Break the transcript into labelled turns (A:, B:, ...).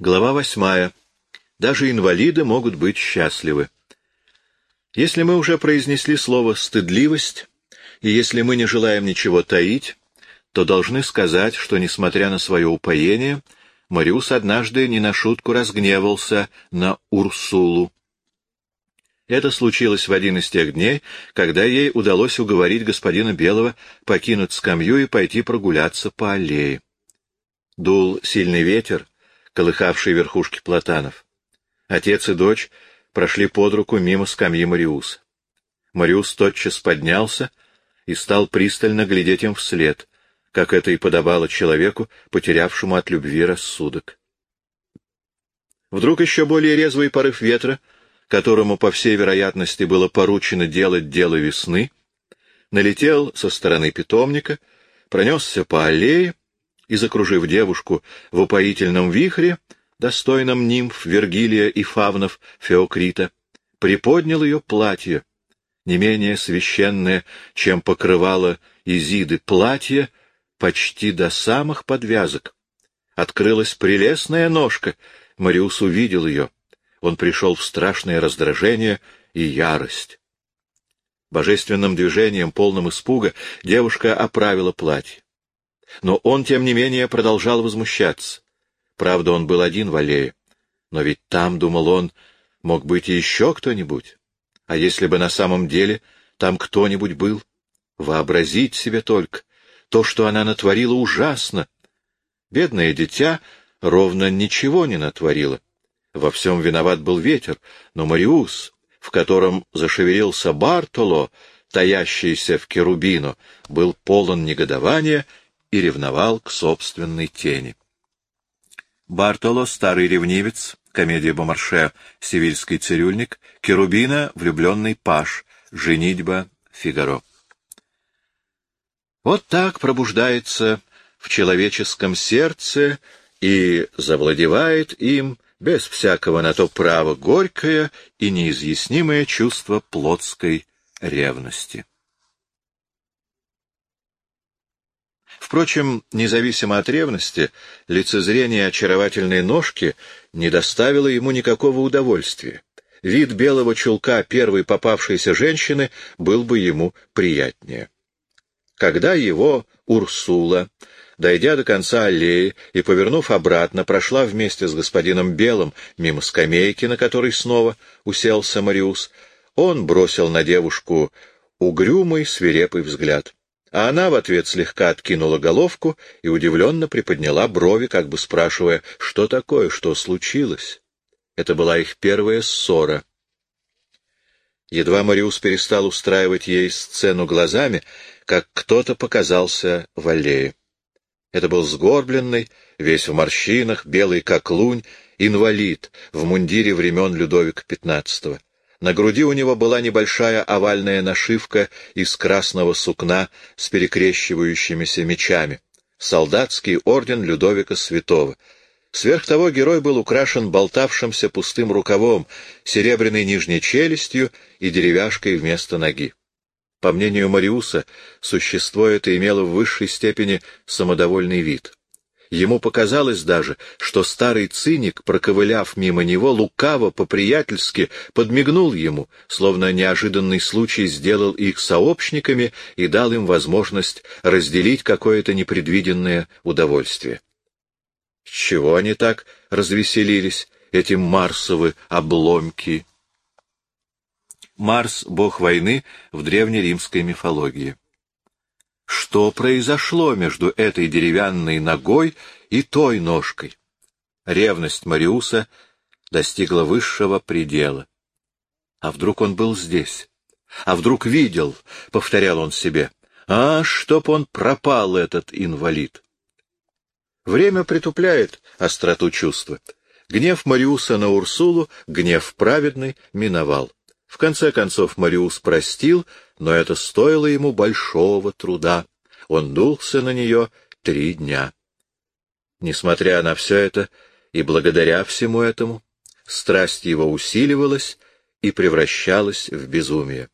A: Глава восьмая. Даже инвалиды могут быть счастливы. Если мы уже произнесли слово «стыдливость», и если мы не желаем ничего таить, то должны сказать, что, несмотря на свое упоение, Мариус однажды не на шутку разгневался на Урсулу. Это случилось в один из тех дней, когда ей удалось уговорить господина Белого покинуть скамью и пойти прогуляться по аллее. Дул сильный ветер, колыхавший верхушки платанов. Отец и дочь прошли под руку мимо скамьи Мариуса. Мариус тотчас поднялся и стал пристально глядеть им вслед, как это и подобало человеку, потерявшему от любви рассудок. Вдруг еще более резвый порыв ветра, которому, по всей вероятности, было поручено делать дело весны, налетел со стороны питомника, пронесся по аллее и, закружив девушку в упоительном вихре, достойном нимф Вергилия и фавнов Феокрита, приподнял ее платье, не менее священное, чем покрывало Изиды платье, почти до самых подвязок. Открылась прелестная ножка, Мариус увидел ее. Он пришел в страшное раздражение и ярость. Божественным движением, полным испуга, девушка оправила платье. Но он, тем не менее, продолжал возмущаться. Правда, он был один в аллее. Но ведь там, думал он, мог быть и еще кто-нибудь. А если бы на самом деле там кто-нибудь был? Вообразить себе только. То, что она натворила, ужасно. Бедное дитя ровно ничего не натворила. Во всем виноват был ветер, но Мариус, в котором зашевелился Бартоло, таящийся в Керубино, был полон негодования и ревновал к собственной тени. Бартоло, старый ревнивец, комедия Бомарше, сивильский цирюльник, Керубина, влюбленный паш, женитьба Фигаро. Вот так пробуждается в человеческом сердце и завладевает им без всякого на то права горькое и неизъяснимое чувство плотской ревности. Впрочем, независимо от ревности, лицезрение очаровательной ножки не доставило ему никакого удовольствия. Вид белого чулка первой попавшейся женщины был бы ему приятнее. Когда его Урсула, дойдя до конца аллеи и повернув обратно, прошла вместе с господином Белым мимо скамейки, на которой снова уселся Мариус, он бросил на девушку угрюмый, свирепый взгляд а она в ответ слегка откинула головку и удивленно приподняла брови, как бы спрашивая, что такое, что случилось. Это была их первая ссора. Едва Мариус перестал устраивать ей сцену глазами, как кто-то показался в аллее. Это был сгорбленный, весь в морщинах, белый как лунь, инвалид в мундире времен Людовика XV. На груди у него была небольшая овальная нашивка из красного сукна с перекрещивающимися мечами. Солдатский орден Людовика Святого. Сверх того герой был украшен болтавшимся пустым рукавом, серебряной нижней челюстью и деревяшкой вместо ноги. По мнению Мариуса, существо это имело в высшей степени самодовольный вид. Ему показалось даже, что старый циник, проковыляв мимо него, лукаво, по-приятельски подмигнул ему, словно неожиданный случай сделал их сообщниками и дал им возможность разделить какое-то непредвиденное удовольствие. С чего они так развеселились, эти марсовы обломки? Марс — бог войны в древнеримской мифологии. Что произошло между этой деревянной ногой и той ножкой? Ревность Мариуса достигла высшего предела. А вдруг он был здесь? А вдруг видел, — повторял он себе, — а чтоб он пропал, этот инвалид. Время притупляет остроту чувства. Гнев Мариуса на Урсулу, гнев праведный, миновал. В конце концов Мариус простил, но это стоило ему большого труда. Он дулся на нее три дня. Несмотря на все это и благодаря всему этому, страсть его усиливалась и превращалась в безумие.